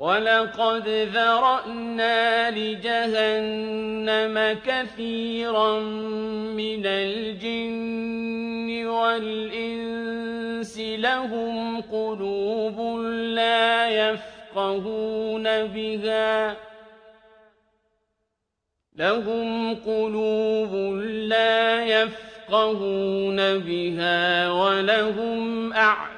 وَلَقَدْ ذَرَأْنَا لِجَهَنَّمَ كَثِيرًا مِّنَ الْجِنِّ وَالْإِنسِ ۖ لَهُمْ قُلُوبٌ لَّا يَفْقَهُونَ بِهَا وَلَهُمْ أَعْيُنٌ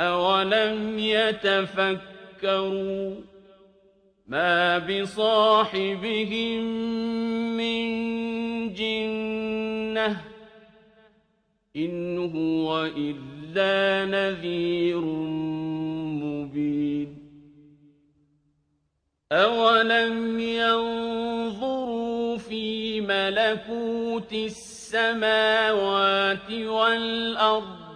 أَوَلَمْ يَتَفَكَّرُوا ۗ مَا بِصَاحِبِهِم مِّن جِنَّةٍ ۚ إِنْ هُوَ إِلَّا نَذِيرٌ مُّبِينٌ أَوَلَمْ يَنظُرُوا فِي مَلَكُوتِ السَّمَاوَاتِ وَالْأَرْضِ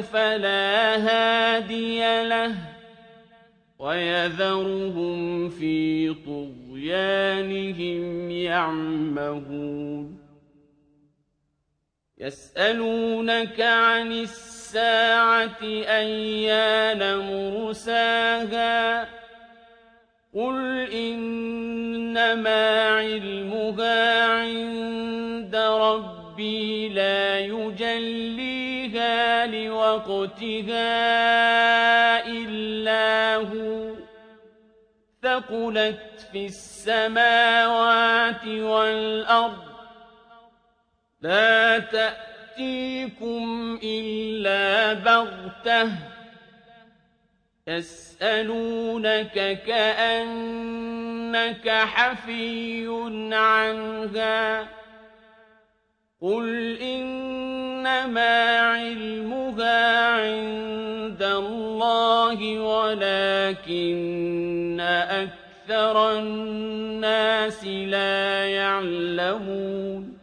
فَلَا هَادِيَ لَهُ ۚ وَيَذَرُهُمْ فِي طُغْيَانِهِمْ يَعْمَهُونَ يَسْأَلُونَكَ عَنِ السَّاعَةِ أَيَّانَ مُرْسَاهَا ۖ قُلْ إِنَّمَا عِلْمُهَا عِندَ رَبِّي لَا يُجَلِّيهَا لِوَقْتِهَا إِلَّا هُوَ ۚ ثَقُلَتْ فِي السَّمَاوَاتِ وَالْأَرْضِ ۚ. لَا تَأْتِيكُمْ إِلَّا بَغْتَةً ۗ. يَسْأَلُونَكَ كَأَنَّكَ حَفِيٌّ عَنْهَا ۖ. قُلْ إِنَّمَا عِلْمُهَا وَلَٰكِنَّ أَكْثَرَ النَّاسِ لَا يَعْلَمُونَ